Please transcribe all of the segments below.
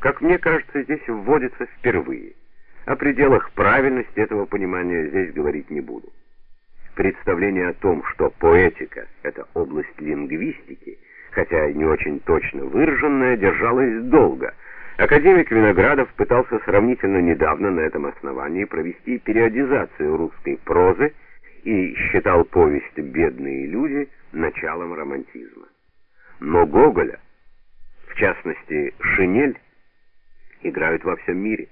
как мне кажется, здесь вводится впервые. О пределах правильности этого понимания здесь говорить не буду. Представление о том, что поэтика — это область лингвистики, хотя и не очень точно выраженная, держалась долго. Академик Виноградов пытался сравнительно недавно на этом основании провести периодизацию русской прозы и считал повесть «Бедные люди» началом романтизма. Но Гоголя, в частности «Шинель», играют во всем мире.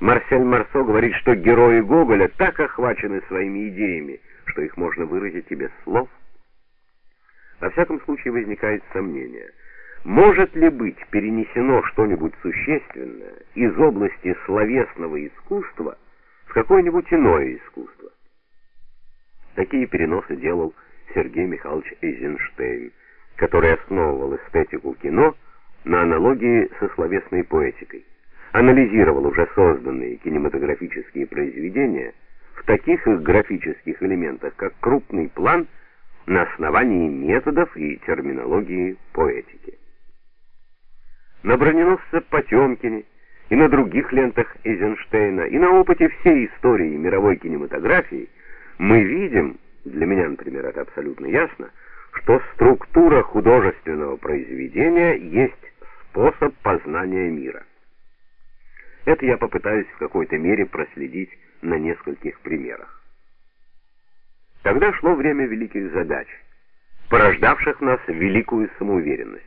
Марсель Марсо говорит, что герои Гоголя так охвачены своими идеями, что их можно выразить и без слов. Во всяком случае возникает сомнение, может ли быть перенесено что-нибудь существенное из области словесного искусства в какое-нибудь иное искусство. Такие переносы делал Сергей Михайлович Эйзенштейн, который основывал эстетику кино на аналогии со словесной поэтикой, анализировал уже созданные кинематографические произведения в таких их графических элементах, как крупный план на основании методов и терминологии поэтики. На броненосце Потемкине и на других лентах Эйзенштейна, и на опыте всей истории мировой кинематографии мы видим, для меня, например, это абсолютно ясно, что структура художественного произведения есть способ познания мира. Это я попытаюсь в какой-то мере проследить на нескольких примерах. Тогда шло время великих задач, порождавших в нас великую самоуверенность.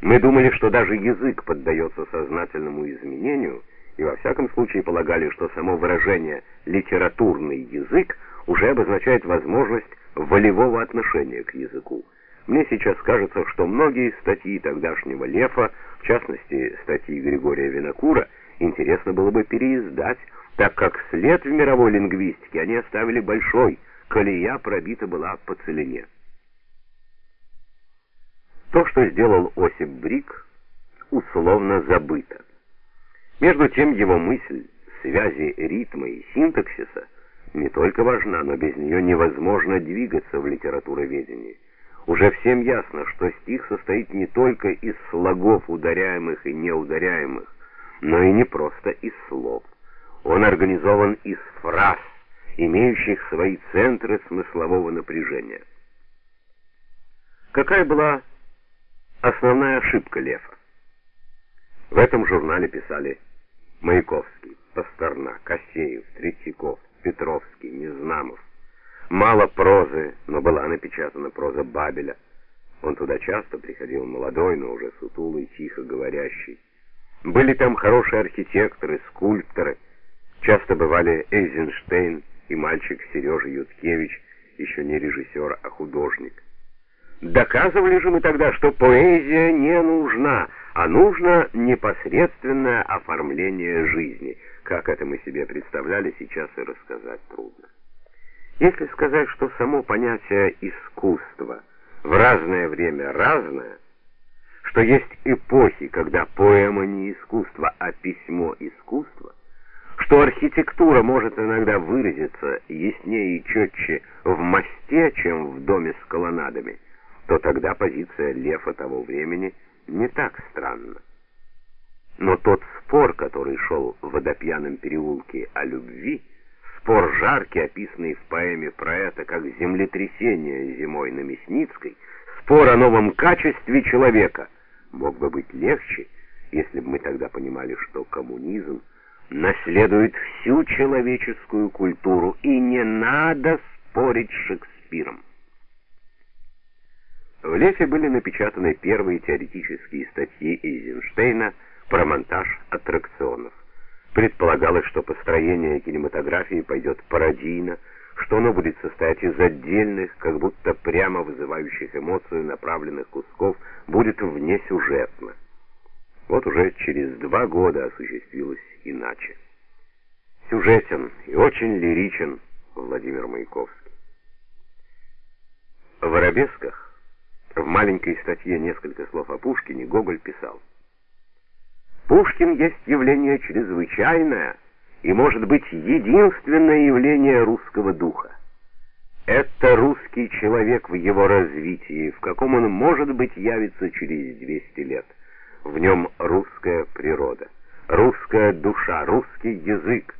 Мы думали, что даже язык поддается сознательному изменению, и во всяком случае полагали, что само выражение «литературный язык» уже обозначает возможность волевого отношения к языку. Мне сейчас кажется, что многие статьи тогдашнего Лефа, в частности статьи Григория Винокура, интересно было бы переиздать, так как след в мировой лингвистике они оставили большой, колея пробита была по целине. То, что сделал Осип Брик, условно забыто. Между тем его мысль связи ритма и синтаксиса не только важна, но без нее невозможно двигаться в литературоведении. Уже всем ясно, что стих состоит не только из слогов ударяемых и неударяемых, но и не просто из слов. Он организован из фраз, имеющих свои центры смыслового напряжения. Какая была основная ошибка Лефа? В этом журнале писали Маяковский, Пастернак, Косеев, Третьяков, Петровский, Незнамов. Мало прозы, но была напечатана проза Бабеля. Он туда часто приходил молодой, но уже сутулый, тихо говорящий. Были там хорошие архитекторы, скульпторы. Часто бывали Эйзенштейн и мальчик Сережа Юткевич, еще не режиссер, а художник. Доказывали же мы тогда, что поэзия не нужна, а нужно непосредственное оформление жизни. Как это мы себе представляли, сейчас и рассказать трудно. Если сказать, что само понятие искусства в разное время разное, что есть эпохи, когда поэма не искусство, а письмо искусство, что архитектура может иногда выразиться яснее и четче в мосте, чем в доме с колоннадами, то тогда позиция Лефа того времени не так странна. Но тот спор, который шел в водопьяном переулке о любви, спор жаркий, описанный в поэме про это как землетрясение зимой на Мясницкой, спор о новом качестве человека, мог бы быть легче, если бы мы тогда понимали, что коммунизм наследует всю человеческую культуру, и не надо спорить с Шекспиром. В Лефе были напечатаны первые теоретические статьи Эйзенштейна про монтаж аттракционов. Предполагалось, что построение кинематографии пойдет пародийно, что оно будет состоять из отдельных, как будто прямо вызывающих эмоцию направленных кусков, будет внесюжетно. Вот уже через два года осуществилось иначе. Сюжетен и очень лиричен Владимир Маяковский. В «Арабесках» в маленькой статье «Несколько слов о Пушкине» Гоголь писал Пушкин есть явление чрезвычайное и, может быть, единственное явление русского духа. Это русский человек в его развитии, в каком он, может быть, явится через 200 лет. В нем русская природа, русская душа, русский язык,